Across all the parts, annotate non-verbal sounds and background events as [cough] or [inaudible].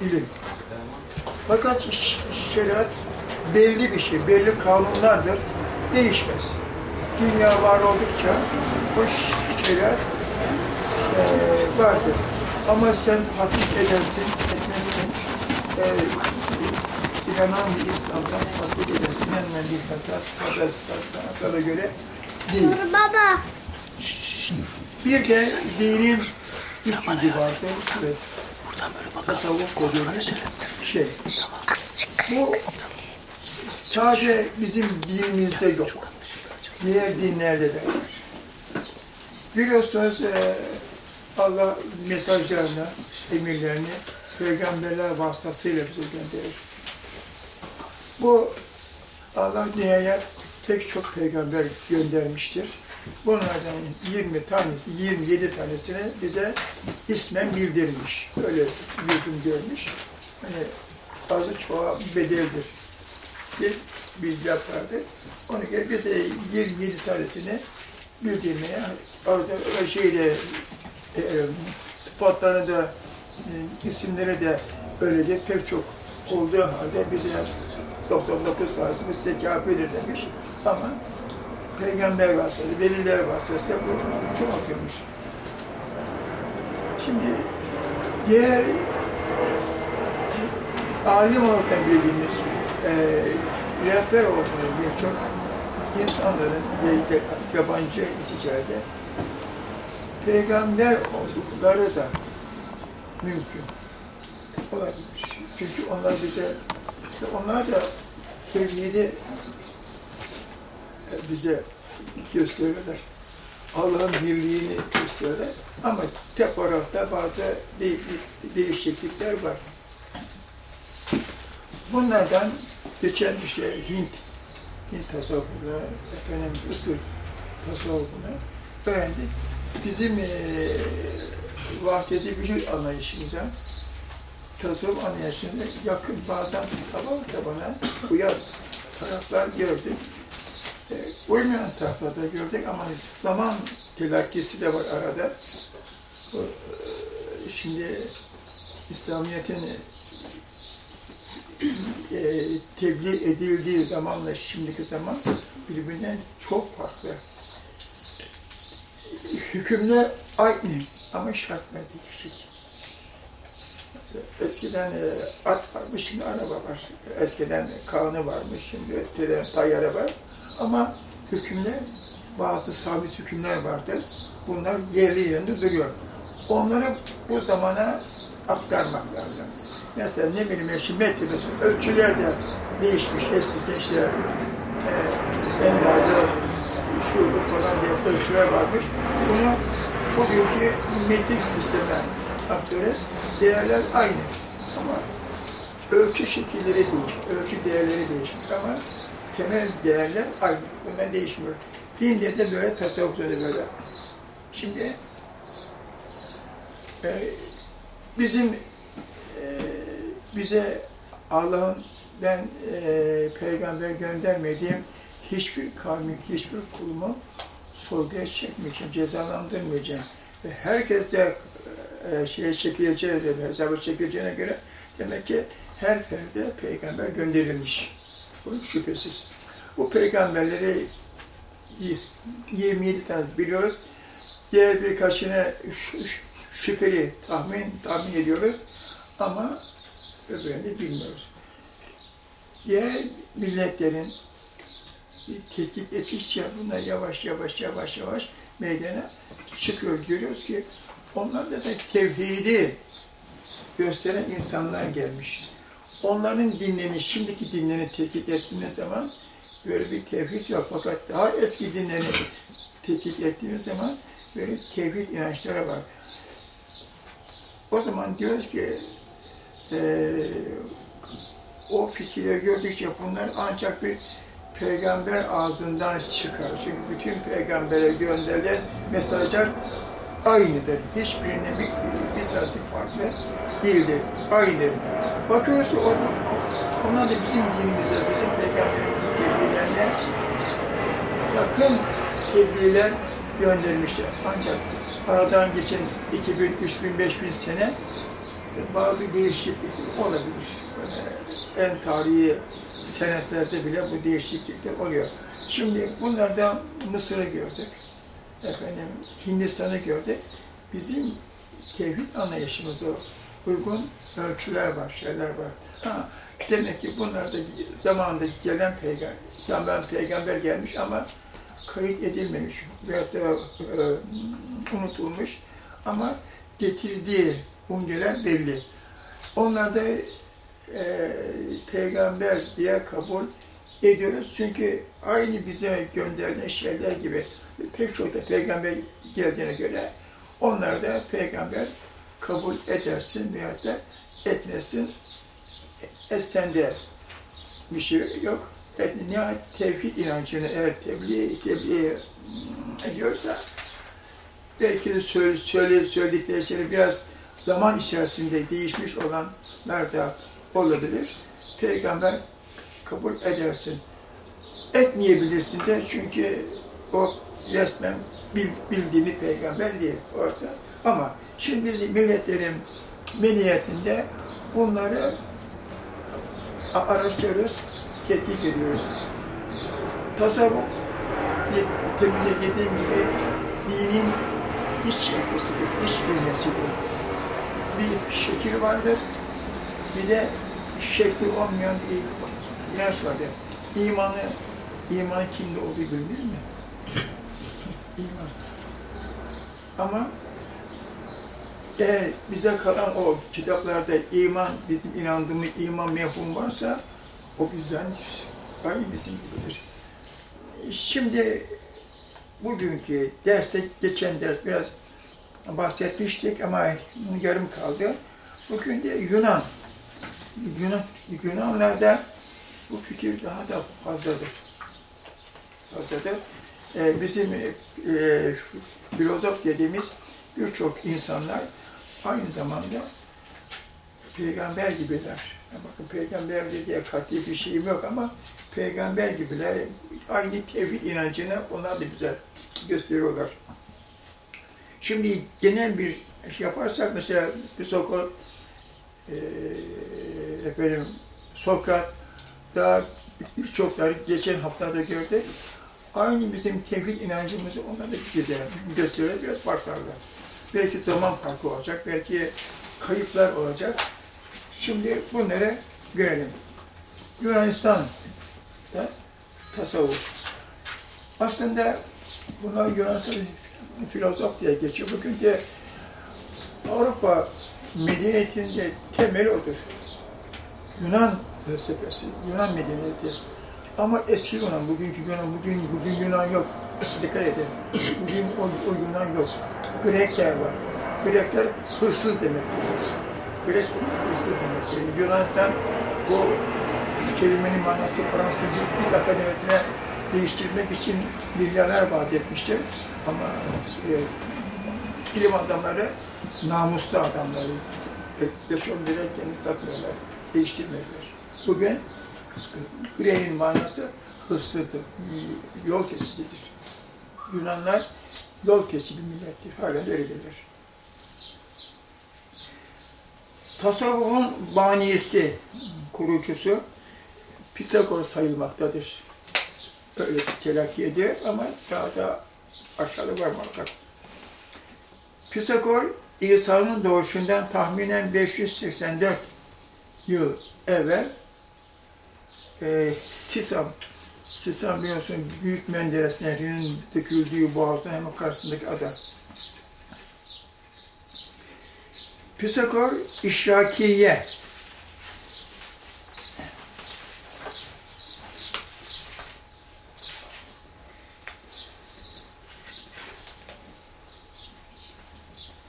ilim. Fakat şeriat belli bir şey, belli kanunlardır, değişmez. Dünya var oldukça bu şeriat eee, vardır. Ama sen hafif edersin, etmezsin. Eee inanan bir insandan hafif edersin. İnanmayan bir insan sana, sana, sana göre değil. Baba. Bir de dinin üç yüzü vardır ve tasavvuf dediğimiz şey. Bu sadece bizim dinimizde yok. Diğer dinlerde de. Biliyorsunuz eee, Allah mesajlarını, emirlerini peygamberler vasıtasıyla bize gönderir. Bu Allah dünyaya pek çok peygamber göndermiştir. Bunlardan 20 tanesi, 27 tanesini bize ismen bildirmiş. Öyle lüzum görmüş. Hani azı çoğa bedeldir. Bir bilgi yapardı. Onu gel bize 27 tanesini bildirmeye, orada şeyde e, spotlarını da e, isimleri de öyle de pek çok olduğu halde bize 99 tanesi bu size kafidir demiş. Ama peygamber vasıtası, veliler vasıtası bu çok okumuş. Şimdi diğer alim olarak bildiğimiz e, rehber olarak birçok insanların ve de- yabancı ticarete peygamber oldukları da mümkün olabilir. Çünkü onlar bize, onlar da tevhidi bize gösteriyorlar. Allah'ın birliğini gösteriyorlar. Ama teferruatta bazı de- de- değişiklikler var. Bunlardan geçen işte Hint, Hint tasavvufuna, efendim Isır tasavvufuna öğrendik. Bizim eee vahdedi vücut anlayışımıza, tasavvuf anlayışına yakın bazen taban tabana uyan taraflar gördük. E, uymayan taraflar da gördük ama zaman telakkisi de var arada. E, şimdi İslamiyet'in e, tebliğ edildiği zamanla şimdiki zaman birbirinden çok farklı. Hükümler aynı ama şartlar değişik. Eskiden e, at varmış, şimdi araba var. Eskiden kanı varmış, şimdi tren, tayyare var. Ama hükümler, bazı sabit hükümler vardır. Bunlar yerli yerinde duruyor. Onları bu zamana aktarmak lazım. Mesela ne bileyim şimdi metresi, ölçüler de değişmiş. Eskiden işte e, en bazı şu falan diye ölçüler varmış. Bunu bugünkü metrik sisteme aktarız. Değerler aynı. Ama ölçü şekilleri değişmiş, ölçü değerleri değişmiş ama temel değerler aynı. Bunlar değişmiyor. Dinde de böyle, tasavvufta da böyle. Şimdi e, bizim e, bize Allah'ın ben e, peygamber göndermediğim hiçbir kavmi, hiçbir kulumu sorguya çekmeyeceğim, cezalandırmayacağım. Ve herkes de e, şeye çekileceği, de, hesaba çekileceğine göre demek ki her ferde peygamber gönderilmiş. Bu şüphesiz. Bu peygamberleri y- 27 tane biliyoruz. Diğer birkaçını şüpheli tahmin tahmin ediyoruz ama öbürünü bilmiyoruz. Diğer milletlerin tetkik ettikçe bunlar yavaş yavaş yavaş yavaş meydana çıkıyor. Görüyoruz ki onlarda da tevhidi gösteren insanlar gelmiş. Onların dinlerini, şimdiki dinlerini tetkik ettiğimiz zaman böyle bir tevhid yok. Fakat daha eski dinlerini tetkik ettiğimiz zaman böyle tevhid inançları var. O zaman diyoruz ki eee o fikirleri gördükçe bunlar ancak bir peygamber ağzından çıkar. Çünkü bütün peygambere gönderilen mesajlar aynıdır. Hiçbirine bir, bir santim farklı değildir. Aynıdır. Bakıyoruz ki o, onlar da bizim dinimize, bizim peygamberimizin tebliğlerine yakın tebliğler göndermişler. Ancak aradan geçen 2000, 3000, 5000 sene bazı değişiklikler olabilir. En tarihi senetlerde bile bu değişiklikler oluyor. Şimdi bunlardan Mısır'ı gördük. Efendim Hindistan'ı gördük. Bizim tevhid anlayışımıza uygun ölçüler var, şeyler var. Ha, demek ki bunlarda zamanında gelen peygamber, zaman peygamber gelmiş ama kayıt edilmemiş veyahut da e, unutulmuş ama getirdiği umdeler belli. Onlar da e, peygamber diye kabul ediyoruz çünkü aynı bize gönderdiği şeyler gibi pek çok da peygamber geldiğine göre onlar da peygamber kabul edersin veyahut da etmesin. Etsen de bir şey yok. Et, nihayet tevhid inancını eğer tebliğ, tebliğ ediyorsa belki de söyle, söyle, söyledikleri şeyler biraz zaman içerisinde değişmiş olanlar da olabilir. Peygamber kabul edersin. Etmeyebilirsin de çünkü o resmen bildiği peygamber değil. Oysa ama şimdi biz milletlerin meniyetinde bunları araştırıyoruz, tetkik ediyoruz. Tasavvuf, temin dediğim gibi dinin iç çekmesidir, iç bünyesidir. Bir şekil vardır, bir de şekli olmayan bir inanç vardır. İmanı, iman kimde olduğu bilinir mi? İman. Ama eğer bize kalan o kitaplarda iman, bizim inandığımız iman mefhum varsa o bizden aynı bizim gibidir. Şimdi bugünkü derste, geçen ders biraz bahsetmiştik ama yarım kaldı. Bugün de Yunan. Yunan Yunanlarda bu fikir daha da fazladır. Fazladır. Ee, bizim e, filozof dediğimiz birçok insanlar aynı zamanda peygamber gibiler. Bakın peygamber diye katli bir şeyim yok ama peygamber gibiler. Aynı tevhid inancını onlar da bize gösteriyorlar. Şimdi genel bir şey yaparsak mesela Sokrat, e, efendim, Sokrat daha birçokları geçen haftalarda gördük. Aynı bizim tevhid inancımızı onlar da gösteriyor, biraz farklarla. Belki zaman farkı olacak, belki kayıplar olacak. Şimdi bunları görelim. Yunanistan'da tasavvuf. Aslında bunlar Yunanistan filozof diye geçiyor. Bugün de Avrupa medeniyetinde temel odur. Yunan felsefesi, Yunan medeniyeti. Ama eski Yunan, bugünkü Yunan, bugün, bugün Yunan yok. [laughs] Dikkat edin. Bugün o, o Yunan yok. Grekler var. Grekler hırsız demektir. Grek demek hırsız demektir. Yunanistan bu kelimenin manası Fransız Dil Akademisi'ne değiştirmek için milyarlar vaat etmiştir. Ama e, ilim adamları namuslu adamları. 5-10 lira kendi satmıyorlar, değiştirmiyorlar. Bugün Grey'in manası hırsızdır, yol kesicidir. Yunanlar yol kesici bir millettir, halen öyledirler. Tasavvufun baniyesi, kurucusu Pisagor sayılmaktadır. Öyle telakki ediyor ama daha da aşağıda var muhakkak. Pisagor, İsa'nın doğuşundan tahminen 584 yıl evvel e, Sisam, Sisam biliyorsun Büyük Menderes Nehri'nin döküldüğü boğazın hemen karşısındaki ada. Pisagor, İşrakiye,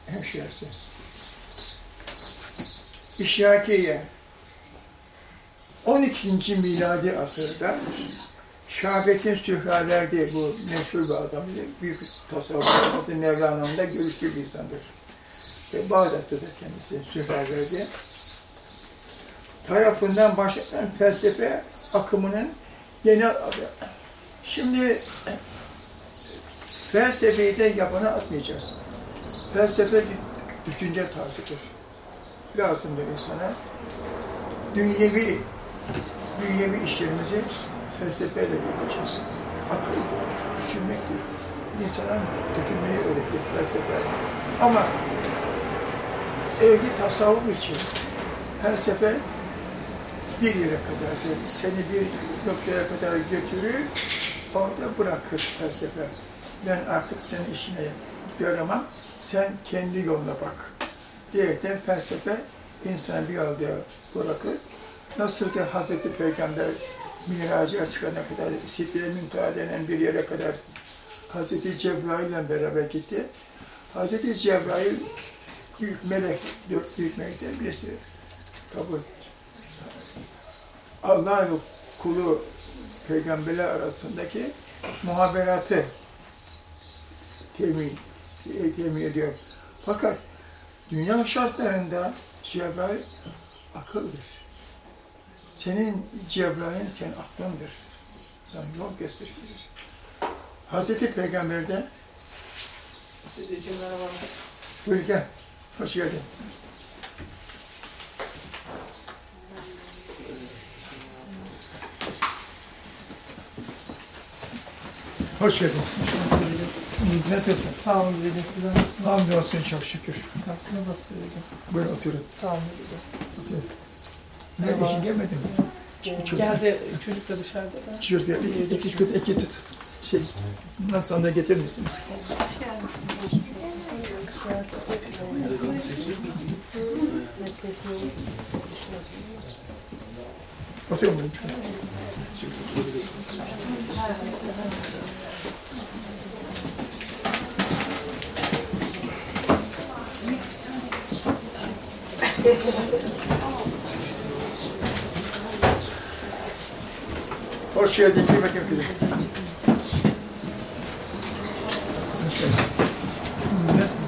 hemşiresi. İşrakiye, 12. miladi asırda Şahabettin Sühraverdi bu meşhur bir adam, büyük tasavvuf adı Mevlana'nın da görüştüğü bir insandır. Ve Bağdat'ta da kendisi Sühraverdi. Tarafından başlayan felsefe akımının genel adı. Şimdi felsefeyi de yabana atmayacağız. Felsefe düşünce tarzıdır. lazımdır insana. Dünyevi, dünyevi işlerimizi felsefeyle yapacağız. Akıl, düşünmek diyor. İnsana düşünmeyi öğretiyor felsefe. Ama ehli tasavvuf için felsefe bir yere kadardır. Seni bir noktaya kadar götürür, orada bırakır felsefe. Ben artık senin işine yaramam, sen kendi yoluna bak. Diyerekten felsefe insanı bir yolda bırakır. Nasıl ki Hazreti Peygamber Miracı'ya çıkana kadar Sidre Müntaha denen bir yere kadar Hazreti Cebrail ile beraber gitti. Hazreti Cebrail büyük melek, dört büyük melekler birisi kabul. Allah'ın kulu peygamberler arasındaki muhaberatı temin, temin ediyor. Fakat dünya şartlarında Cebrail akıldır. Senin Cebrail'in senin aklındır. Sen yol göstericidir. Hazreti Peygamber'de. Buyur gel. Hoş geldin. Hoş geldiniz. Nasılsın? Sağ olun dedeciğim. Sizler nasılsınız? Hamdolsun çok şükür. Kalktınız nasıl dedeciğim? Buyurun oturun. Sağ olun dedeciğim. oturun. Ne işin gelmedin mi? Geldi çocuk da dışarıda da. Şurada iki, iki, iki, iki, iki şey, nasıl anda getirir misiniz? Oturun buyurun. Hoş geldin. Geldin. Nasılsın?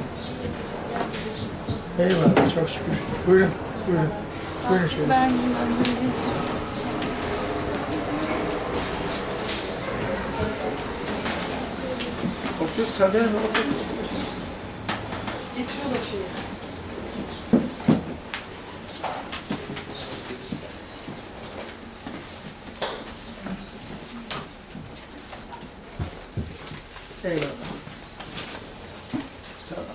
Eyvallah, çok şükür. Buyurun, buyurun. Buyurun şöyle. Ben bundan dedeciğim. Otur, mi otur? Getiriyorlar şeyi. Eyvallah. Sağ ol.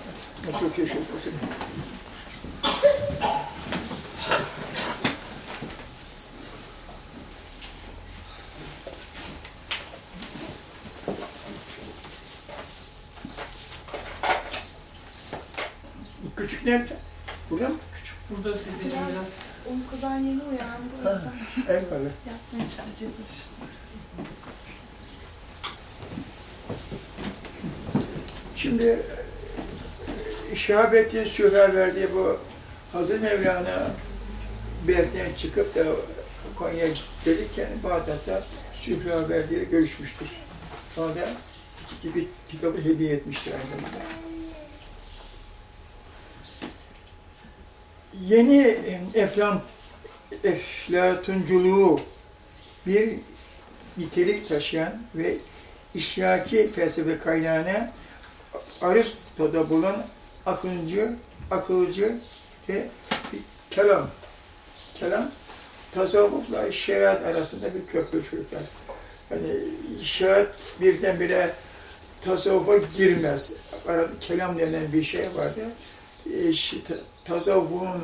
Ben çok yaşıyorum. Oturun. Küçük nerede? Burada mı? Küçük burada dedeciğim biraz. Uykudan yeni uyandı. O Ha. Eyvallah. yapmayı tercih eder. Şimdi Şahabettin Süher verdiği bu Hazır Mevlana Beyaz'dan çıkıp da Konya'ya gelirken Bağdat'ta Sühra verdiği görüşmüştür. Sonra bir kitabı hediye etmiştir aynı zamanda. Yeni eflan, eflatunculuğu bir nitelik taşıyan ve işyaki felsefe kaynağına Aristo'da bulunan akıncı, akılcı ve kelam. Kelam, tasavvufla şeriat arasında bir köprü çocuklar. Hani şeriat birdenbire tasavvufa girmez. Arada kelam denen bir şey vardı. E, tasavvufun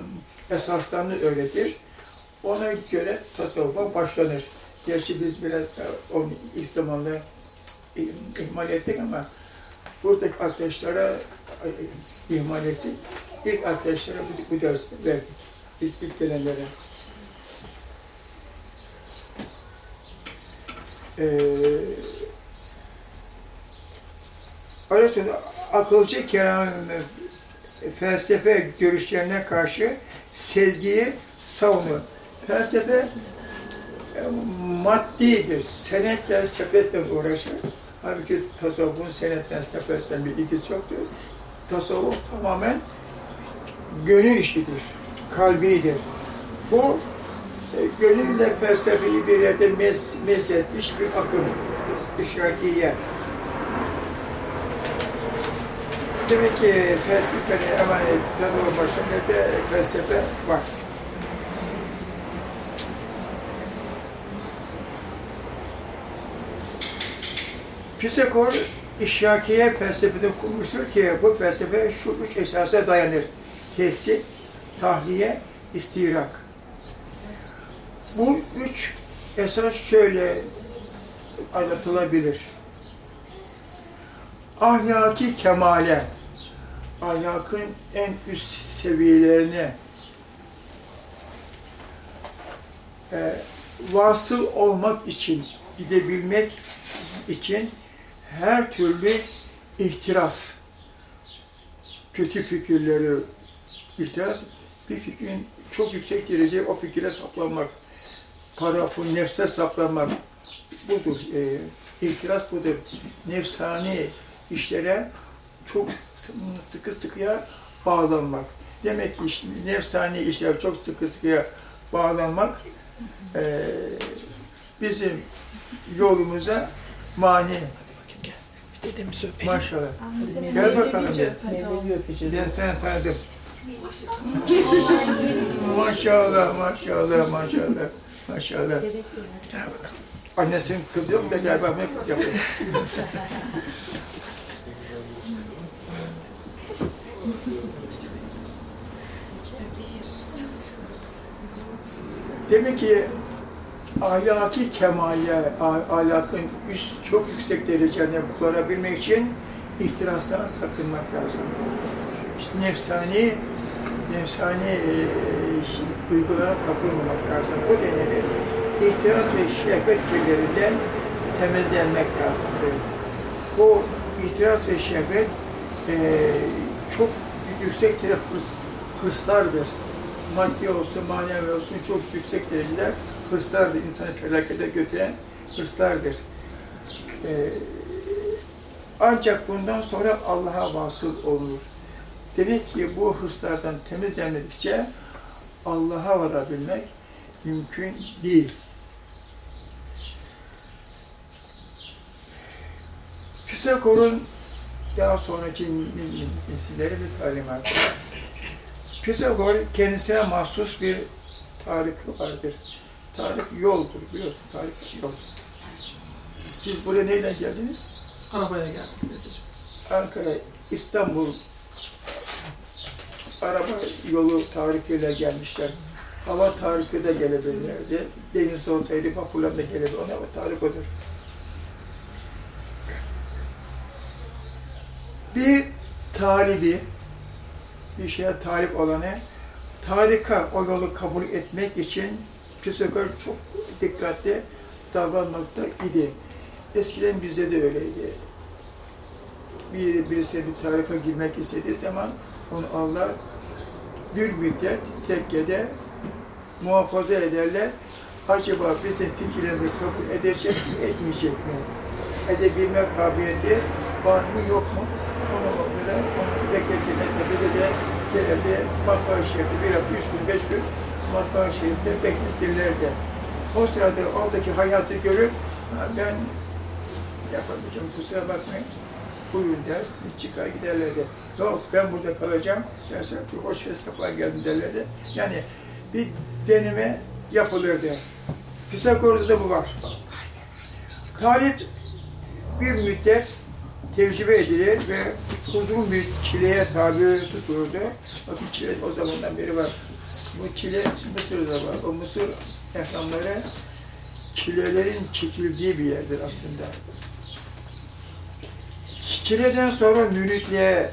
esaslarını öğretir. Ona göre tasavvufa başlanır. Gerçi biz biraz onu ilk ihmal ettik ama buradaki arkadaşlara ihmal ettik. İlk arkadaşlara bu, bu dersi verdik. İlk, ilk gelenlere. Ee, Aristoteles akılcı kelam felsefe görüşlerine karşı sezgiyi savunur. Felsefe e, maddidir. Senetle, sepetle uğraşır. Halbuki tasavvufun senetten, sepetten bir ilgisi yoktur. Tasavvuf tamamen gönül işidir, kalbidir. Bu e, gönülle felsefeyi bir yerde mes, mesletmiş bir akım, işrakiye. Demek ki felsefenin hemen tanımı başında da felsefe var. Pisagor işrakiye felsefede kurmuştur ki bu felsefe şu üç esasa dayanır. Tesip, tahliye, istirak. Bu üç esas şöyle anlatılabilir. Ahlaki kemale, ahlakın en üst seviyelerine e, vasıl olmak için, gidebilmek için her türlü ihtiras, kötü fikirleri ihtiras, bir fikrin çok yüksek derece o fikire saplanmak, pul, nefse saplanmak budur. E, ihtiras budur. Nefsani işlere çok sıkı sıkıya bağlanmak. Demek ki işte nefsani işlere çok sıkı sıkıya bağlanmak e, bizim yolumuza mani. Dedemizi öpelim. Maşallah. Gel bakalım. Ben seni tanıdım. maşallah, maşallah, maşallah, maşallah. Gel bakalım. Annesinin kızı yok da gel bakmaya kız yapıyor. [laughs] Demek ki ahlaki kemale, ah- ahlakın üst, çok yüksek derecene varabilmek için ihtirastan sakınmak lazım. İşte nefsani, nefsani e, duygulara kapılmamak lazım. O nedenle ihtiras ve şehvet kirlerinden temizlenmek lazım. Bu ihtiras ve şehvet e, çok yüksek hırs, hırslardır. Maddi olsun, manevi olsun çok yüksek dereceler hırslardır. İnsanı felakete götüren hırslardır. E, ancak bundan sonra Allah'a vasıl olunur. Demek ki bu hırslardan temizlenmedikçe Allah'a varabilmek mümkün değil. Pisagor'un daha sonraki nesillere bir talimatı. Pisagor kendisine mahsus bir tarifi vardır. Tarif yoldur biliyorsun, tarif yol. Siz buraya neyle geldiniz? Arabaya geldik dedeciğim. Ankara, İstanbul araba yolu tarifiyle gelmişler. Hava tarifi de gelebilirlerdi. Deniz olsaydı vapurlar da gelirdi. Ona o tarif odur. Bir talibi, bir şeye talip olanı tarika o yolu kabul etmek için Pisagor çok dikkatli davranmakta idi. Eskiden bizde de öyleydi. Bir, birisi bir tarika girmek istediği zaman onu Allah bir müddet tekkede muhafaza ederler. Acaba bizim fikirlerimizi kabul edecek mi, etmeyecek mi? Edebilme kabiliyeti var mı, yok mu? Onu orada, onu bekletti. Mesela bize de gelirdi, matbaa şerifte bir hafta, üç gün, beş gün matbaa şerifte bekletirlerdi. O sırada oradaki hayatı görüp, "Ha, ben yapamayacağım, kusura bakmayın, buyurun der, çıkar giderlerdi. Yok ben burada kalacağım derse ki hoş ve sefa geldin derlerdi. Yani bir deneme yapılırdı. Pisagor'da da bu var. Talit bir müddet tecrübe edilir ve uzun bir çileye tabi tutulurdu. Bakın çile o zamandan beri var. Bu çile Mısır'da var. O Mısır ehramları çilelerin çekildiği bir yerdir aslında. Çileden sonra müritliğe,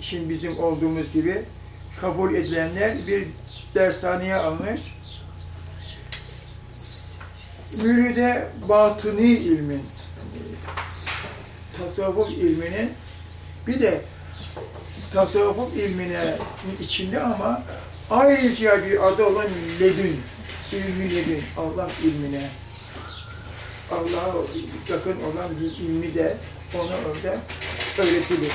şimdi bizim olduğumuz gibi kabul edilenler bir dershaneye almış. Müride batıni ilmin, tasavvuf ilminin bir de tasavvuf ilmine içinde ama ayrıca bir adı olan ledün, ilmi ledün, Allah ilmine, Allah'a yakın olan bir ilmi de ona orada öğretilir.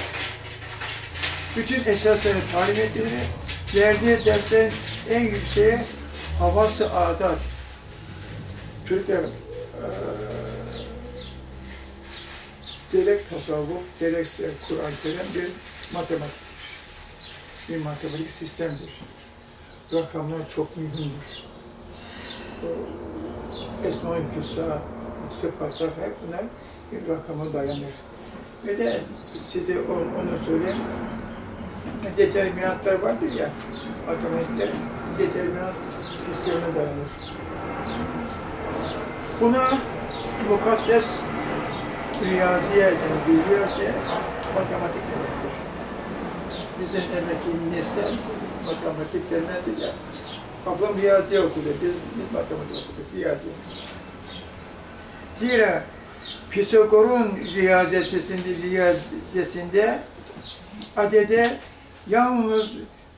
Bütün esasları talim edilir. Verdiği derslerin en yükseği havası adat. Çocuklar, eee, gerek tasavvuf, gerekse Kur'an-ı bir matematiktir. Bir matematik sistemdir. Rakamlar çok mühimdir. O Esma-ı Hüsna, sıfatlar hep bunlar bir rakama dayanır. Ve de size onu, söyleyeyim, determinantlar vardır ya, matematikler determinant sistemine dayanır. Buna mukaddes riyaziye denir. Riyaziye matematik demektir. Bizim emekli nesle matematik denmezdi ya. Ablam riyaziye okudu, biz, biz matematik okuduk, riyaziye. Zira Pisagor'un riyazesinde, riyazesinde adede yalnız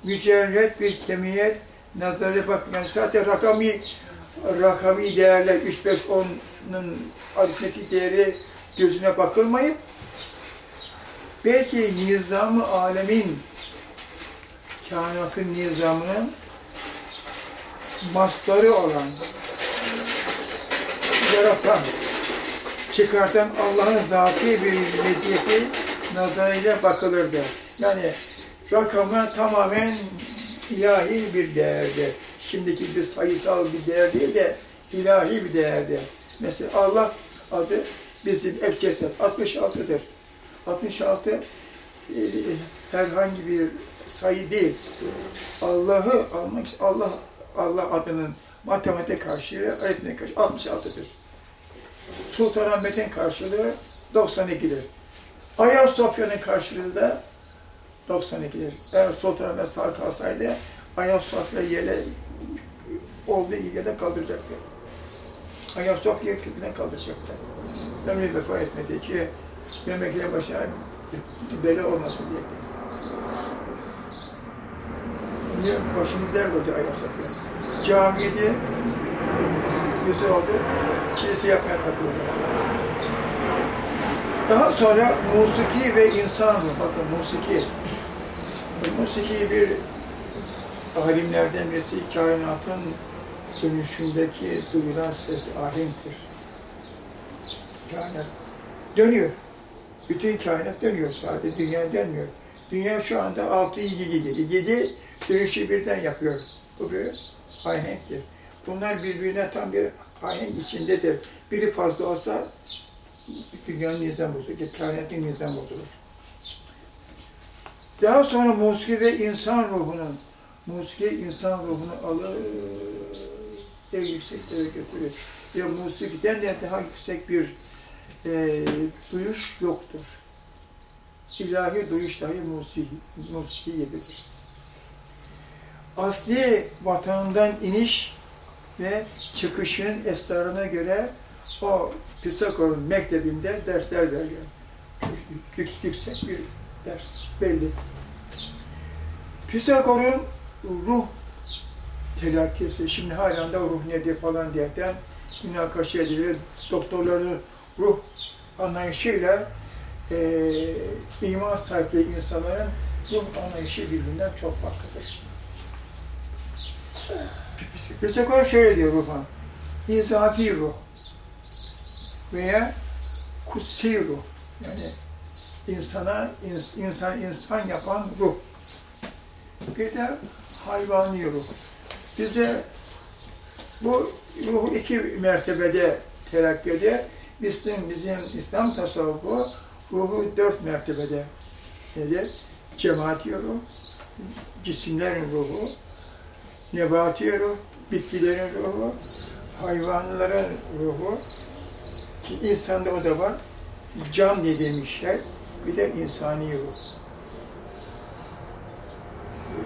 mücerret bir kemiyet nazarı bak yani zaten rakami rakami değerler 3 5 10'un aritmetik değeri gözüne bakılmayıp belki nizamı alemin kainatın nizamının masları olan yaratan çıkartan Allah'ın zati bir meziyeti nazarıyla bakılırdı. Yani rakama tamamen ilahi bir değerdi. Şimdiki bir sayısal bir değer değil de ilahi bir değerdi. Mesela Allah adı bizim Ebced'dir. 66'dır. 66 e, herhangi bir sayı değil. Allah'ı almak Allah Allah adının matematik karşılığı aritmetik karşılığı 66'dır. Sultanahmet'in karşılığı 92'dir. Ayasofya'nın karşılığı da 92'dir. Eğer Sultanahmet sağ kalsaydı Ayasofya yere olduğu yere kaldıracaktı. Ayasofya köküne kaldıracaktı. Ömrü vefa etmedi ki memlekete başına bela olmasın diye. Niye? Başını der hoca Ayasofya. Camiydi, güzel oldu, kilise yapmaya takılıyorlar. Daha sonra musiki ve insan ruhu, bakın musiki. Musiki bir alimlerden birisi kainatın dönüşündeki duyulan ses ahenktir. Kainat dönüyor. Bütün kainat dönüyor sadece, dünya dönmüyor. Dünya şu anda 6 7 7 7 dönüşü birden yapıyor. Bu bir ahenktir. Bunlar birbirine tam bir ahenk içindedir. Biri fazla olsa dünyanın nizam bozulur, kainatın nizam bozulur. Daha sonra musiki ve insan ruhunun, musiki insan ruhunu alır, en yükseklere götürür. Ve musikiden de daha yüksek bir e, duyuş yoktur. İlahi duyuş dahi musiki, musiki gibidir. Asli vatanından iniş ve çıkışın esrarına göre o Pisagor'un mektebinde dersler veriyor. Yük- Yüksek bir ders, belli. Pisagor'un ruh telakkisi, şimdi halen de ruh nedir falan diyerekten münakaşa edilir. Doktorların ruh anlayışıyla e, iman sahibi insanların ruh anlayışı birbirinden çok farklıdır. Pisagor şöyle diyor ruha, izafi ruh veya kutsi ruh, yani insana, ins, insan insan yapan ruh. Bir de hayvani ruh. Bize bu ruh iki mertebede terakki ediyor. Bizim, bizim İslam tasavvufu ruhu dört mertebede nedir? Cemaati ruh, cisimlerin ruhu, nebati ruh, bitkilerin ruhu, hayvanların ruhu, insanda o da var, can dediğimiz şey, bir de insani ruh.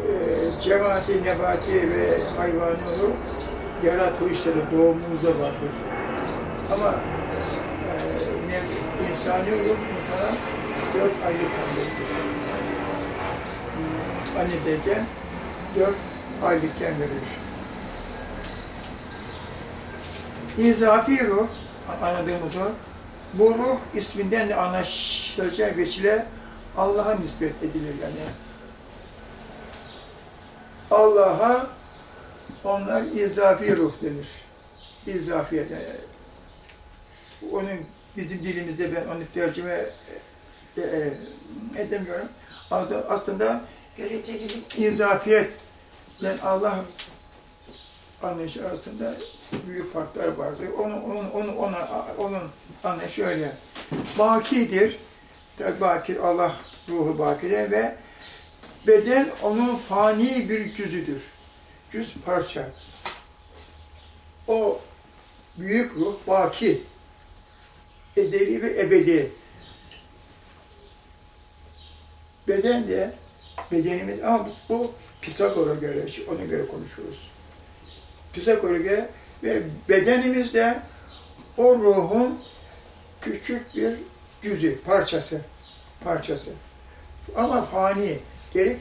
Ee, cemaati, nebati ve yaratılışta da doğumumuzda vardır. Ama e, insani ruh insana dört aylık verir. Hmm, Annedeyken dört aylıkken verilir. İzafi ruh, anladığımız o, bu ruh isminden de anlaşılacağı veçile Allah'a nispet edilir yani. Allah'a onlar izafi ruh denir. İzafiyet. Yani onun bizim dilimizde ben onu tercüme e, e, edemiyorum. Aslında izafiyet yani Allah anlayışı arasında büyük farklar vardır. Onun, onun, onun, ona, onun anlayışı öyle. Bakidir. Tabi Baki, Allah ruhu bakidir ve beden onun fani bir cüzüdür. Cüz parça. O büyük ruh baki. Ezeli ve ebedi. Beden de bedenimiz ama bu Pisagor'a göre, ona göre konuşuyoruz. Pisagor'a göre ve bedenimizde o ruhun küçük bir cüzü, parçası, parçası. Ama fani, gelip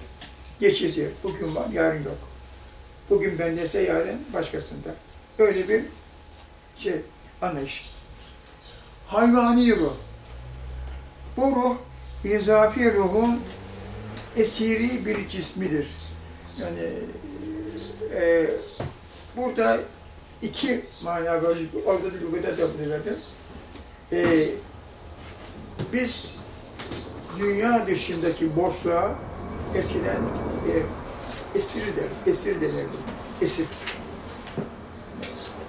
geçici. Bugün var, yarın yok. Bugün bendese yarın başkasında. Öyle bir şey, anlayış. Hayvani ruh. Bu ruh, izafi ruhun esiri bir cismidir. Yani e, burada iki mana var. Orada da lügada da bunu. E, biz dünya dışındaki boşluğa eskiden e, esir der, esir denirdi. Esir.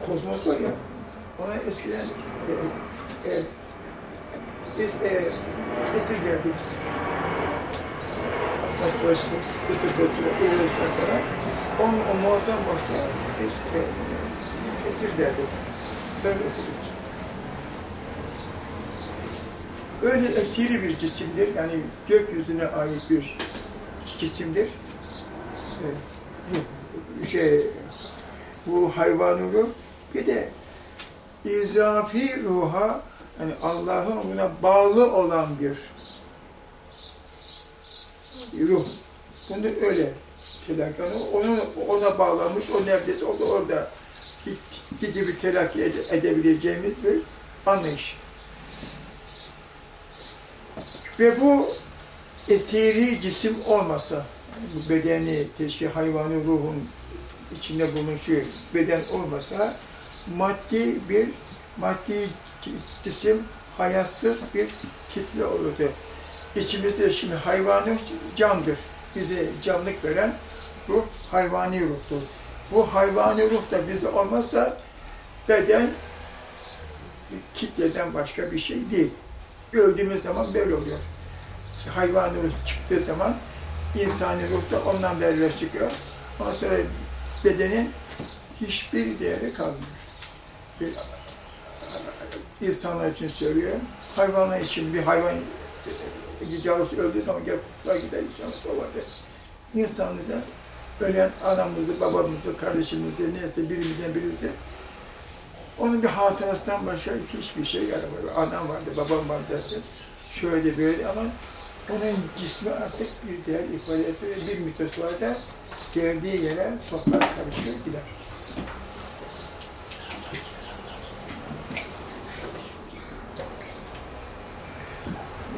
Kozmos var ya, ona eskiden e, e, biz e, esir derdik. Atmosfer, tıkı tıkı, ileri falan. Onun o muazzam boşluğa biz e, esir derdik. Böyle okuduk. Öyle esiri bir cisimdir, yani gökyüzüne ait bir cisimdir. Şey, bu hayvanı ruh, bir de izafi ruha, yani Allah'ın ona bağlı olan bir ruh. Bunu öyle telakki. Onun, ona bağlanmış, o neredeyse o da orada gibi telakki ede- edebileceğimiz bir anlayış. Ve bu esiri cisim olmasa, bedeni, keşke hayvanı ruhun içinde bulunuşu beden olmasa, maddi bir, maddi cisim hayatsız bir kitle olurdu. İçimizde şimdi hayvanı candır. Bize canlık veren ruh hayvani ruhtur. Bu hayvani ruh da bizde olmazsa beden kitleden başka bir şey değil. Öldüğümüz zaman böyle oluyor. Hayvani ruh çıktığı zaman insani ruh da ondan beraber çıkıyor. Ondan sonra bedenin hiçbir değeri kalmıyor. İnsanlar için söylüyorum. Hayvanlar için bir hayvan yavrusu öldüğü zaman gel kutluğa gider canlısı o vardı. İnsanlı da ölen anamızı, babamızı, kardeşimizi, neyse birimizden birimizi onun bir hatırasından başka hiçbir şey yaramıyor. Anam vardı, babam var dersin. Şöyle böyle ama onun cismi artık bir değer ifade ediyor. Bir mitos var da geldiği yere toprak karışıyor gider.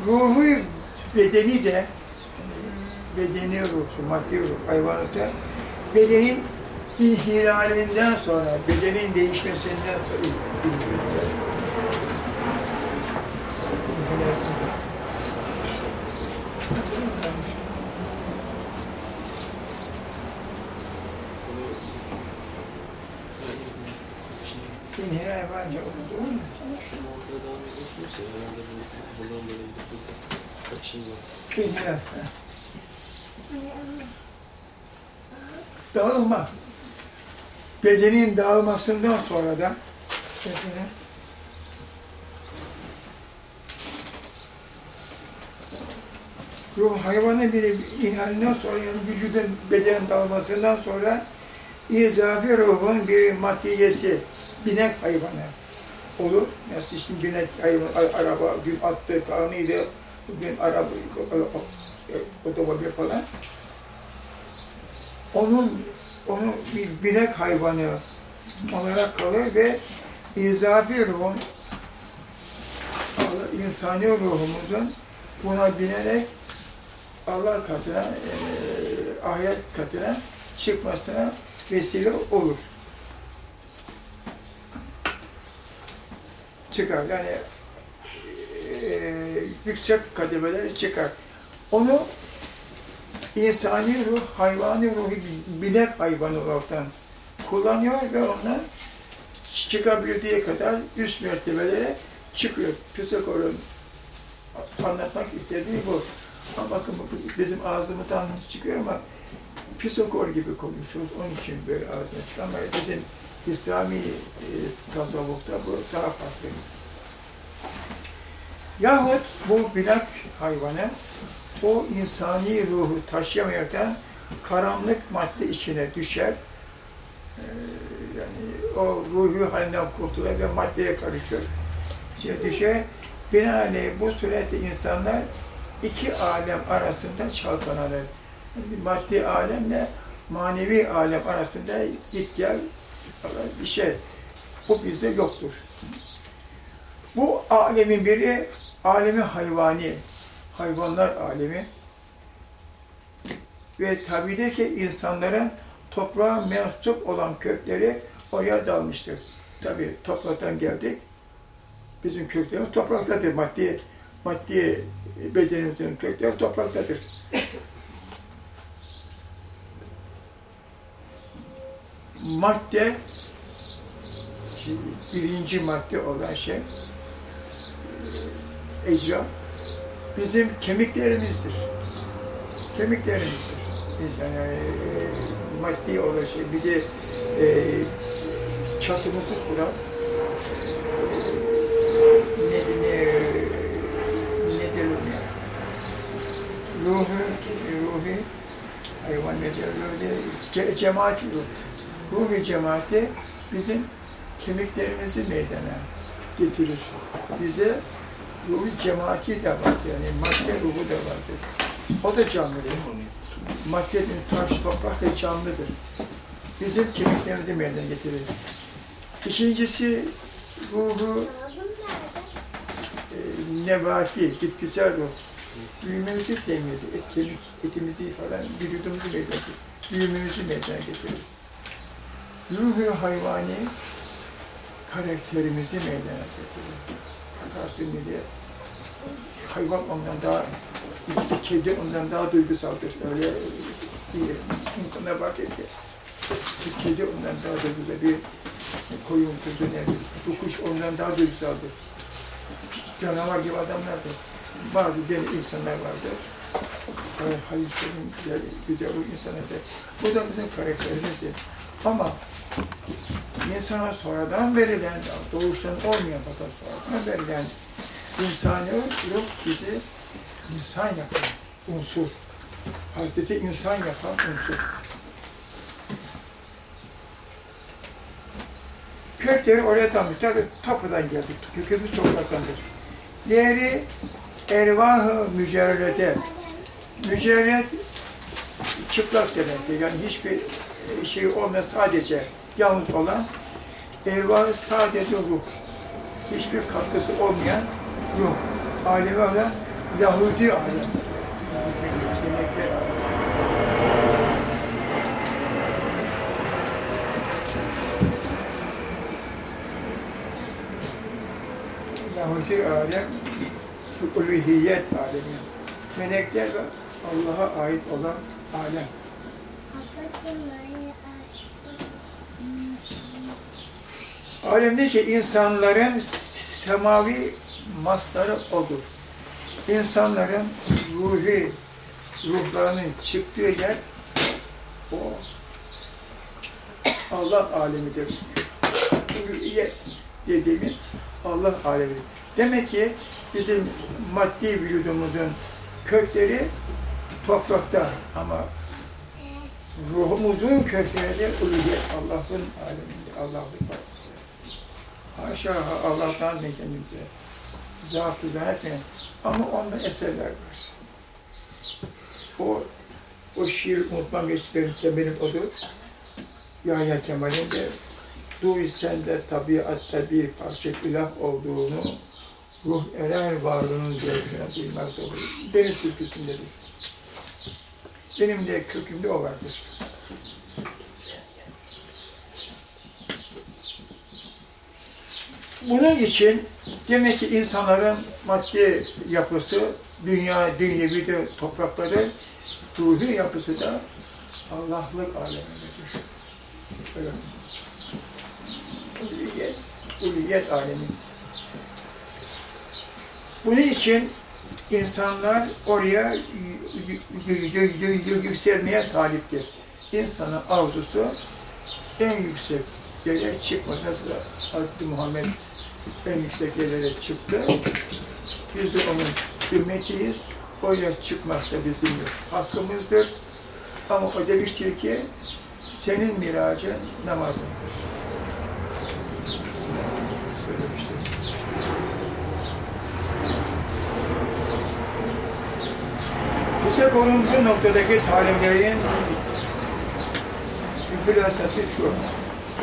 Ruhu bedeni de bedeni ruhu, maddi ruh, hayvanata bedenin inhilalinden sonra, bedenin değişmesinden sonra inhilal. Bir kaçın var. İnhilal. ha. Dağılma. Bedenin dağılmasından sonra da efendim, ruh hayvanı bir inhalinden sonra yani vücudun bedenin dağılmasından sonra izafi ruhun bir matiyesi binek hayvanı olur. Nasıl şimdi binek hayvan, araba, dün attı kanıydı, bugün araba, otomobil falan. Onun onu bir binek hayvanı olarak kalır ve izafi ruhun insani ruhumuzun buna binerek Allah katına, eee ahiret katına çıkmasına vesile olur. Çıkar. Yani eee, yüksek kademelere çıkar. Onu insani ruh, hayvani ruhu binek hayvanı olaraktan kullanıyor ve ondan çıkabildiği kadar üst mertebelere çıkıyor. Psikologun anlatmak istediği bu. Ama bakın bu bizim ağzımızdan çıkıyor ama psikor gibi konuşuyoruz. Onun için böyle ağzına ama bizim İslami e, tasavvufta bu daha farklı. Yahut bu binak hayvanı o insani ruhu taşıyamayarak karanlık madde içine düşer. Ee, yani o ruhu halinden kurtulur ve maddeye karışır. İçine düşer. Binaenaleyh bu surette insanlar iki alem arasında çalkalanır. Maddi alemle manevi alem arasında git gel bir şey. Bu bizde yoktur. Bu alemin biri alemi hayvani, hayvanlar alemi. Ve tabidir ki insanların toprağa mensup olan kökleri oraya dalmıştır. Tabi topraktan geldik. Bizim köklerimiz topraktadır. Maddi, maddi bedenimizin kökleri topraktadır. Madde, birinci madde olan şey, ecra, bizim kemiklerimizdir. Kemiklerimizdir. Biz yani, e, maddi olan şey, bizi e, çatımızı kuran, e, ne, ne, nedir o ya? Ruhu, ruhi, hayvan ne diyor, cemaat ruhu. Ruhi cemaati bizim kemiklerimizi meydana getirir. Bize ruhu cemaati de var yani madde ruhu da vardır. O da canlıdır. Maddenin taş, toprak da canlıdır. Bizim kemiklerimizi meydana getirir. İkincisi ruhu e, nebati, bitkisel ruh. Büyümemizi temin ediyor. Et, kemik, etimizi falan, vücudumuzu meydana getirir. Büyümemizi meydana getirir. Ruhu hayvani karakterimizi meydana getirir. Bakarsın diye hayvan ondan daha, kedi ondan daha duygusaldır. Öyle bir insana bakır ki, bir kedi ondan daha duygusal, bir koyun, kuzu ne, bu kuş ondan daha duygusaldır. Canavar gibi adamlardır. Bazı deli insanlar vardır. Ee, Halil'in güzel bu insana da. Bu da bizim karakterimizdir. Ama insana sonradan verilen, doğuştan olmayan fakat sonradan verilen insani ruh bizi insan yapan unsur. Hazreti insan yapan unsur. Kökleri oraya damlıyor. Tabi topradan geldik. Kökümüz topraktandır. Diğeri ervah-ı mücerrede. Mücerred çıplak demektir. Yani hiçbir şey olmayan sadece yalnız olan ervah sadece ruh. Hiçbir katkısı olmayan ruh. Alemi olan Yahudi alemi. Yahudi alem, uluhiyet alemi. Melekler Allah'a ait olan alem. Alemdeki insanların semavi masları odur. İnsanların ruhi, ruhlarının çıktığı yer o Allah alemidir. Dediğimiz Allah alemidir. Demek ki bizim maddi vücudumuzun kökleri toprakta ama ruhumuzun kökleri de Allah'ın aleminde, Allah'ın var. Haşa Allah zannetmeyin kendimize. Zatı zannetmeyin. Ama onda eserler var. O, o şiir unutmam hiç benim, odur. Yahya Kemal'in de duy sende tabiatta bir parça ilah olduğunu ruh erer varlığının zevkine duymak doğru. Benim türküsündedir. Benim de kökümde o vardır. Bunun için demek ki insanların maddi yapısı, dünya, dünyevi de toprakları ruhi yapısı da Allah'lık alemindedir. Öyle. Ulviyet, ulviyet alemi. Bunun için insanlar oraya yükselmeye taliptir. İnsanın arzusu en yüksek yere çıkmak. Nasıl Hazreti Muhammed en yüksek yerlere çıktı. Biz de onun ümmetiyiz. Oraya çıkmak da bizim hakkımızdır. Ama o demiştir ki senin miracın namazındır. Söylemiştir. Pisagor'un bu noktadaki talimlerin hülasatı şu.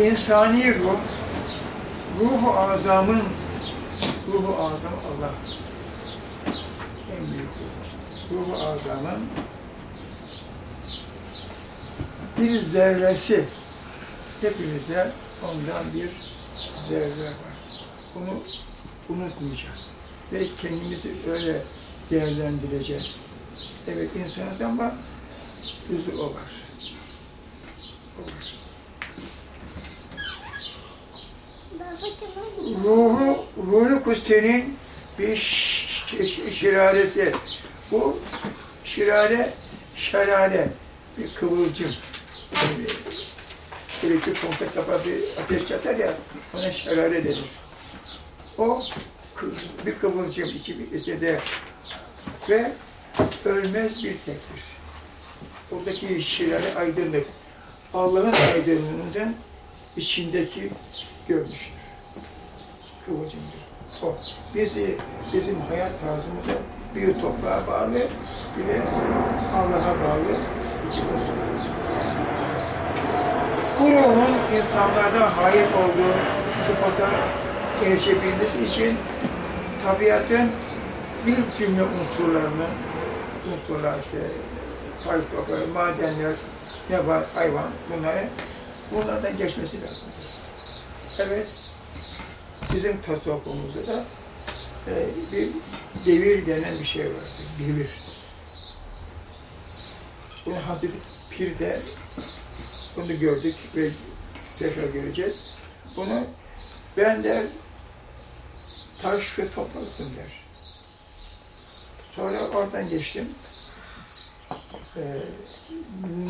İnsani ruh, ruhu azamın, ruhu azam Allah. En büyük ruh. Ruhu azamın bir zerresi, hepimize ondan bir zerre var. Bunu unutmayacağız. Ve kendimizi öyle değerlendireceğiz. Evet insanız ama yüzü o var. O var. Ruhu, ruhu kutsenin bir şiraresi. Bu şirare, şelale, bir kıvılcım. Elektrik kontak kafa bir ateş çatar ya, ona şelale denir. O bir kıvılcım içinde ve ölmez bir tektir. Oradaki şelale aydınlık. Allah'ın aydınlığının içindeki görmüştür. Kıvılcımdır. O. Bizi, bizim hayat tarzımıza bir toprağa bağlı, bir Allah'a bağlı iki unsur. Bu ruhun insanlarda haiz olduğu sıfata erişebilmesi için tabiatın bir cümle unsurlarını, unsurlar işte taş, toprak, madenler, ne var, hayvan bunları bunlardan geçmesi lazım. Evet, bizim tasavvufumuzda da e, bir devir denen bir şey vardır, devir. Bunu Hazreti Pir'de bunu gördük ve tekrar göreceğiz. Bunu ben der taş ve topraktım der. Sonra oradan geçtim. Ee,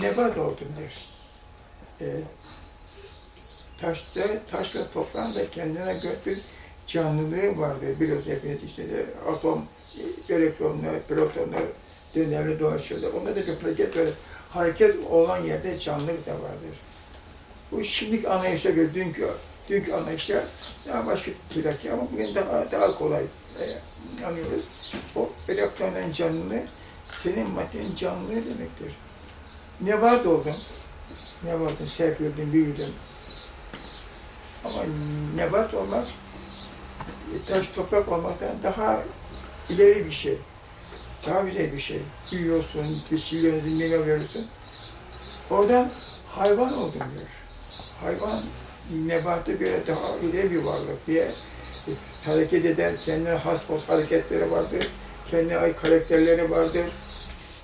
nebat oldum der. Ee, taşta, taş ve toprağın da kendine göre bir canlılığı vardır. Biliyorsunuz hepiniz işte de atom, elektronlar, protonlar dönemli dolaşıyorlar. Onda da bir plaket böyle hareket olan yerde canlılık da vardır. Bu şimdiki anlayışa göre dünkü, dünkü anlayışta daha başka plaki ama bugün daha, daha kolay e, anlıyoruz. O elektronların canlılığı senin maddenin canlılığı demektir. Nebat oldun, nebatın serpildin, büyüdün. Ama nebat olmak taş toprak olmaktan daha ileri bir şey. Daha güzel bir şey. Büyüyorsun, dişçiliğini dinleme verirsin. Oradan hayvan oldun diyor. Hayvan nebata göre daha ileri bir varlık diye hareket eden, kendine has has hareketleri vardır. Kendine ait karakterleri vardır.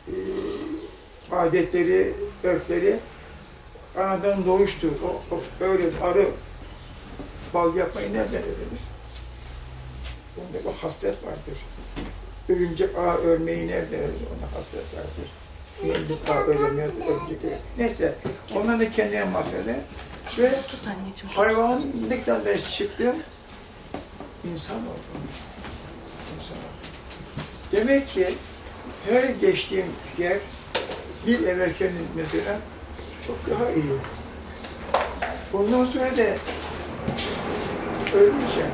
E, adetleri, örfleri anadan doğuştur. O, o öyle arı bal yapmayı nereden öğrenir? Onda bu hasret vardır. Örümcek ağ örmeyi nereden öğrenir? Ona hasret vardır. Örümcek ağ öremiyordu, örümcek öğrenir. Neyse, onlar da kendine mahvede ve Tut anneciğim. hayvanlıktan da çıktım, insan oldum. İnsan oldum. Demek ki her geçtiğim yer bir evvelken mesela çok daha iyi. Bundan sonra da ölmeyeceğim.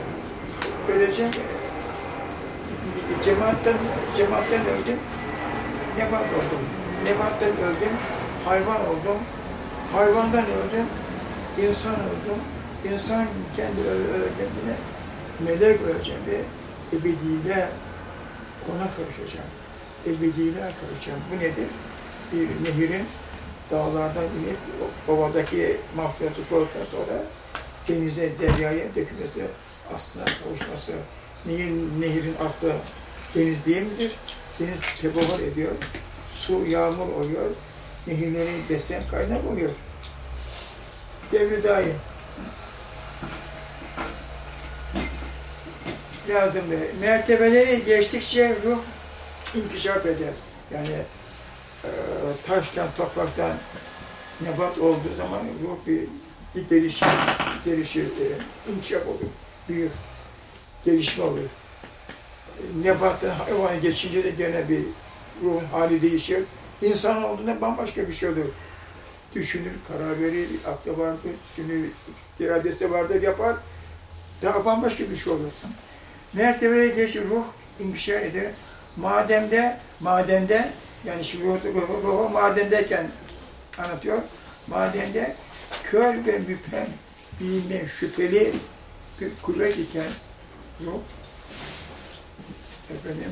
Öleceğim. Ee, Cemaatten, cemaatten öldüm. Nebat oldum. Nebattan öldüm. Hayvan oldum. Hayvandan öldüm. insan oldum. İnsan kendi öleceğim bile melek öleceğim ve ebediyle ona karışacağım. Ebediyle karışacağım. Bu nedir? Bir nehirin dağlardan inip ovadaki mahfiyatı soğuktan sonra denize, deryaya dökülmesi, aslına kavuşması. Nehir, nehirin aslı deniz değil midir? Deniz tebohar ediyor. su, yağmur oluyor. Nehirlerin besleyen kaynak oluyor. Devri daim. Lazım. Mertebeleri geçtikçe ruh inkişaf eder. Yani e, taştan, topraktan nebat olduğu zaman ruh bir, bir gelişir, gelişir, e, inkişaf olur, büyür, gelişme olur. E, Nebattan hayvana geçince de gene bir ruhun hali değişir. İnsan olduğunda bambaşka bir şey olur. Düşünür, karar verir, aklı vardır, düşünür, iradesi vardır, yapar. Daha bambaşka bir şey olur. Mertebeye geçir, ruh inkişaf eder. Mademde, madende, yani şimdi ruhu, ruhu madendeyken anlatıyor. Madende kör ve müphem, bilinmeyen, şüpheli bir kuvvet iken ruh, efendim,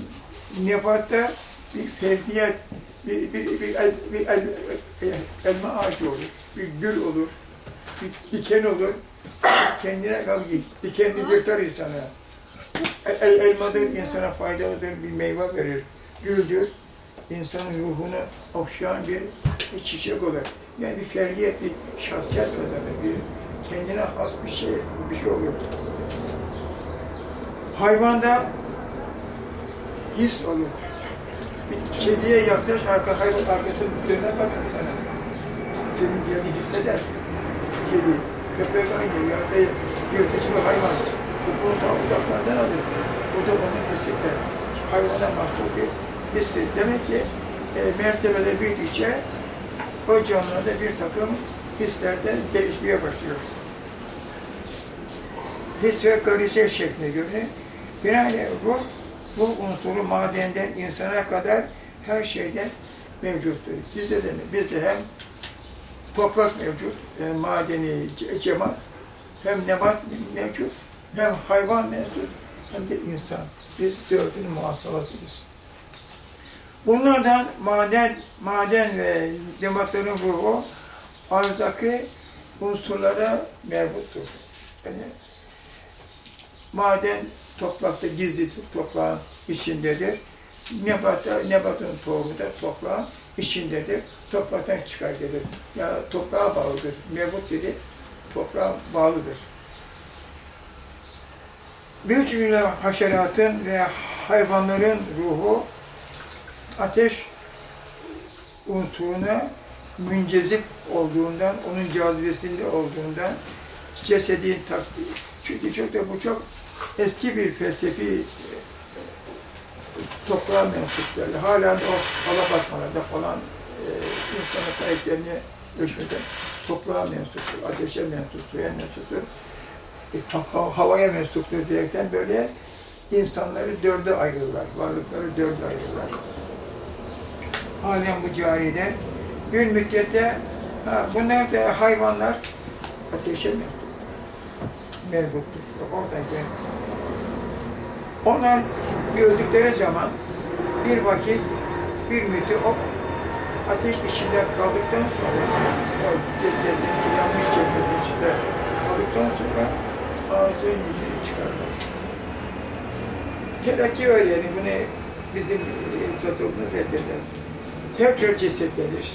nebatta bir fevdiyet, bir, bir, bir, el- bir el- el- elma ağacı olur, bir gül olur, bir diken olur, kendine kal git, dikenini yırtar insana. El, el- elmadır, insana faydalıdır, bir meyve verir, güldür, insanın ruhunu okşayan bir, bir çiçek olur. Yani ferdiyet, bir şahsiyet kazanır, bir kendine has bir şey, bir şey olur. Hayvanda his olur. Bir kediye yaklaş, arka hayvan arkasının sırrına bakar sana. Senin yerini hisseder. Kedi, köpek aynı, ya da yırtıcı bir hayvan. Kokuğunu daha uzaklardan alır. Bu da onun hissetler. Hayvana mahsus bir hissi. Demek ki e, mertebede büyüdükçe o canlıda bir takım hislerde gelişmeye başlıyor. His ve garize şeklinde görünüyor. Binaenaleyh ruh, bu unsuru madenden insana kadar her şeyde mevcuttur. Bizde de, bizde hem toprak mevcut, hem madeni ce- cemal, hem nebat mevcut, hem hayvan mevcut, hem de insan. Biz dördünün muhasebasıyız. Bunlardan maden, maden ve nebatların ruhu arzdaki unsurlara merbuttur. Yani maden toprakta gizlidir, toprağın içindedir. Nebatta, nebatın tohumu da toprağın içindedir. Topraktan çıkar gelir. Ya toprağa bağlıdır. Mevcut dedi, toprağa bağlıdır. Bir cümle haşeratın ve hayvanların ruhu ateş unsuruna müncezip olduğundan, onun cazibesinde olduğundan cesedin takdiri. Çünkü çok da bu çok eski bir felsefi e, toprağa mensup yani. Hala o hala bakmalarda falan e, insanın sahiplerini ölçmeden toprağa mensuptur, ateşe mensup, suya mensuptur, e, ha- havaya mensuptur diyerekten böyle insanları dörde ayırırlar, varlıkları dörde ayırırlar. Halen bu caride. Bir müddette ha, bunlar da hayvanlar ateşe mensup. Merbuttur. Oradan gel. Onlar bir zaman bir vakit, bir müddet o ateş içinde kaldıktan sonra, o cesedin, yanmış cesedin içinde kaldıktan sonra ağzının yüzünü çıkarlar. Telakki öyle yani bunu bizim e, tasavvufumuz reddeder. Tekrar cesetlenir.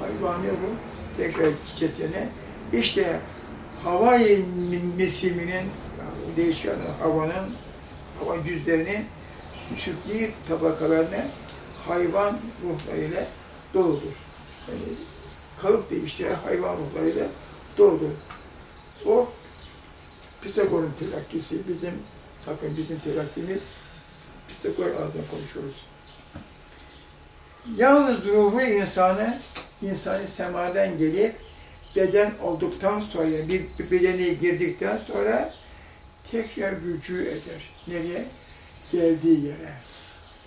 Hayvani ruh tekrar cesetlenir. İşte havai nesiminin değişken havanın hava yüzlerinin sütlü tabakalarını hayvan ruhlarıyla doludur. Yani kalıp değiştiren hayvan ruhlarıyla doludur. O Pisagor'un telakkisi, bizim sakın bizim telakkimiz Pisagor adına konuşuyoruz. Yalnız ruhu insanı, insanı semadan gelip beden olduktan sonra, bir bedeni girdikten sonra tekrar rücu eder. Nereye? Geldiği yere.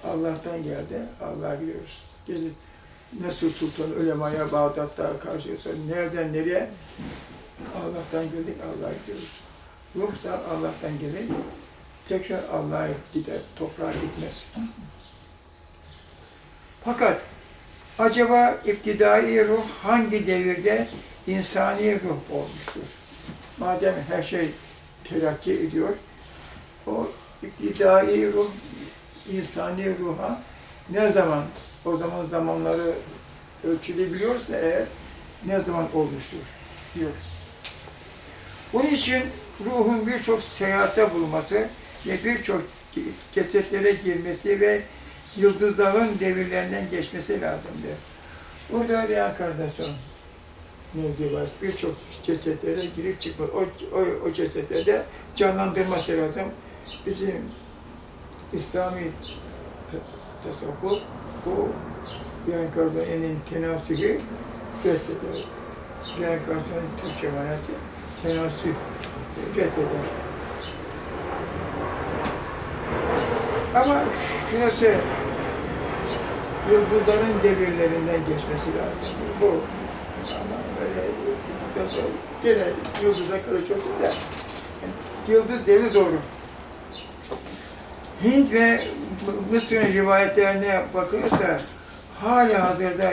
Allah'tan geldi, Allah'a gidiyoruz. Gelin. Nasıl Sultan Ulema'ya Bağdat'ta karşıysa nereden nereye? Allah'tan geldik, Allah'a gidiyoruz. Ruh da Allah'tan gelir, tekrar Allah'a gider, toprağa gitmez. Fakat acaba iptidai ruh hangi devirde insani ruh olmuştur? Madem her şey terakki ediyor, o iptidai ruh, insani ruha ne zaman o zaman zamanları ölçülebiliyorsa eğer ne zaman olmuştur diyor. Bunun için ruhun birçok seyahatte bulunması ve birçok kesetlere girmesi ve yıldızların devirlerinden geçmesi lazımdır. Burada reenkarnasyon mevzu var. Birçok cesetlere girip çıkma. O, o, o cesetlerde canlandırması lazım. Bizim İslami ta- tasavvuf bu reenkarnasyonun tenasülü reddeder. Reenkarnasyon Türkçe manası tenasül reddeder. Ama şurası yıldızların devirlerinden geçmesi lazım. Bu ama böyle gittikten sonra gene yıldıza karışıyorsun da yani yıldız devri doğru. Hint ve Mısır'ın rivayetlerine bakılırsa hali hazırda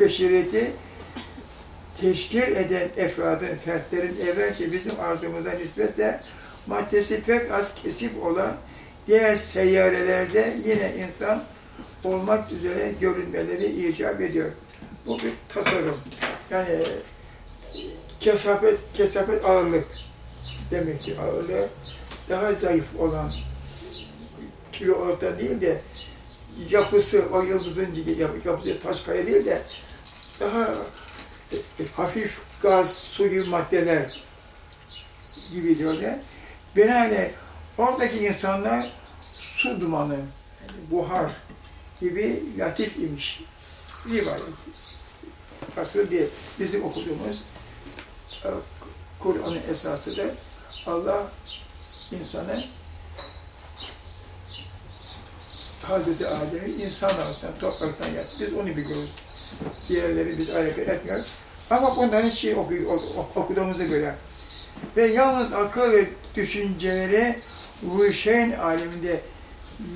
beşeriyeti teşkil eden efradın, fertlerin evvelce bizim arzumuza nispetle maddesi pek az kesip olan diğer seyyarelerde yine insan olmak üzere görünmeleri icap ediyor. Bu bir tasarım. Yani e, kesafet, kesafet ağırlık demek ki ağırlığı daha zayıf olan kilo orta değil de yapısı, o yıldızın yap- yapısı taş kaya değil de daha e, e, hafif gaz, su gibi maddeler gibi diyorlar. Binaenaleyh oradaki insanlar su dumanı, buhar gibi latif imiş. Rivayet. Asıl değil. Bizim okuduğumuz e, Kur'an'ın esasıdır. Allah insanı Hazreti Adem'i insan altından, topraktan yarattı. Biz onu biliyoruz. Diğerleri biz hareket etmiyoruz. Ama bunların şey oku, oku- okuduğumuza göre ve yalnız akıl ve düşünceleri Ruşen aleminde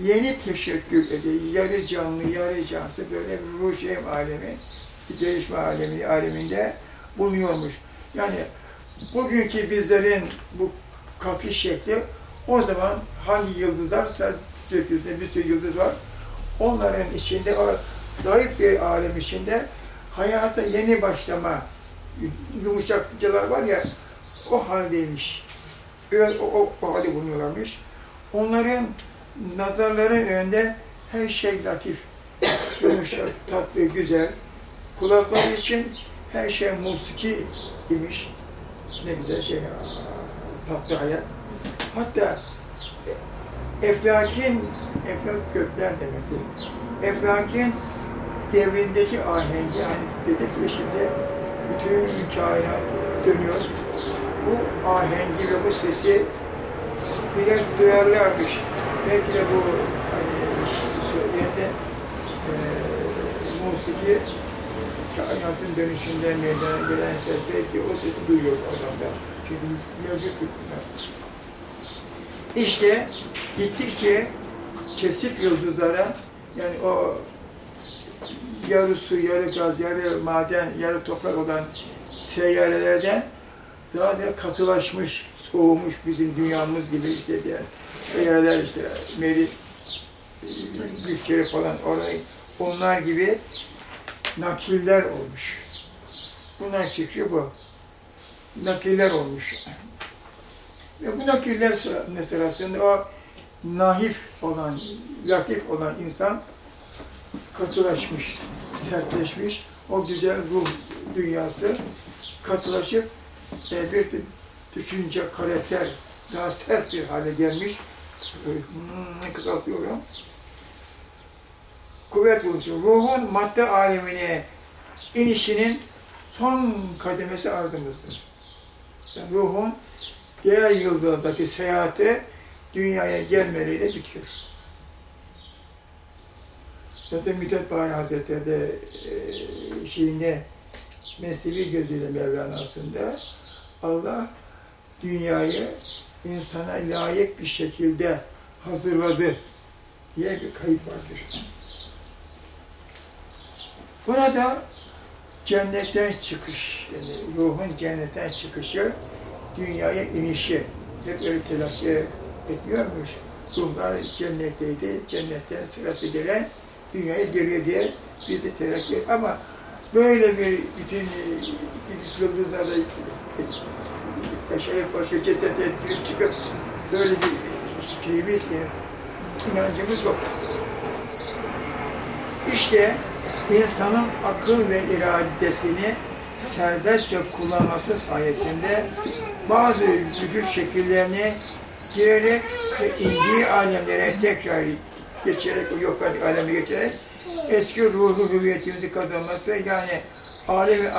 yeni teşekkür ediyor. Yarı canlı, yarı cansız böyle bir Ruşen alemi, gelişme alemi, aleminde bulunuyormuş. Yani bugünkü bizlerin bu kalkış şekli o zaman hangi yıldızlarsa gökyüzünde bir sürü yıldız var. Onların içinde o zayıf bir alem içinde hayata yeni başlama yumuşakçılar var ya o haldeymiş. O, o, o halde bulunuyorlarmış. Onların nazarları önünde her şey latif, yumuşak, [coughs] tatlı, güzel. Kulakları için her şey musiki imiş. Ne güzel şey, tatlı hayat. Hatta Eflakin, eflak gökler demektir. Eflakin devrindeki ahengi, hani dedik ya şimdi bütün kainat dönüyor. Bu ahengi ve bu sesi bile duyarlarmış. Belki de bu hani söyleyen de e, musiki kainatın dönüşünden meydana gelen ses belki o sesi duyuyor adamda. Çünkü mevcut bunlar. İşte gittikçe kesip yıldızlara yani o yarı su, yarı gaz, yarı maden, yarı toprak olan seyyarelerden daha da katılaşmış, soğumuş bizim dünyamız gibi işte diğer seyyareler işte Meri, güçleri falan orayı onlar gibi nakiller olmuş. Bunun fikri bu. Nakiller olmuş. Ve bu nakiller sıra- sırasında o nahif olan, latif olan insan katılaşmış, sertleşmiş. O güzel ruh dünyası katılaşıp e, bir düşünce, karakter daha sert bir hale gelmiş. Hmm, kısaltıyorum. Kuvvet bulunuyor. Ruhun madde alemine inişinin son kademesi arzımızdır. Yani ruhun diğer yıldızdaki seyahati dünyaya gelmeleriyle bitiyor. Zaten Mithat Bahri Hazretleri de e, şeyinde mezhebi gözüyle Mevlana'sında Allah dünyayı insana layık bir şekilde hazırladı diye bir kayıt vardır. Burada cennetten çıkış, yani ruhun cennetten çıkışı, dünyaya inişi hep öyle telakki etmiyormuş. Ruhlar cennetteydi, cennetten sırası gelen dünyaya geliyor diye biz de terakki ama böyle bir bütün e, yaşayıp başka cesete çıkıp böyle bir şeyimiz, inancımız yok. İşte insanın akıl ve iradesini serbestçe kullanması sayesinde bazı vücut şekillerini girerek ve indiği alemlere tekrar geçerek, yok aleme geçerek eski ruhu hüviyetimizi kazanması yani alemi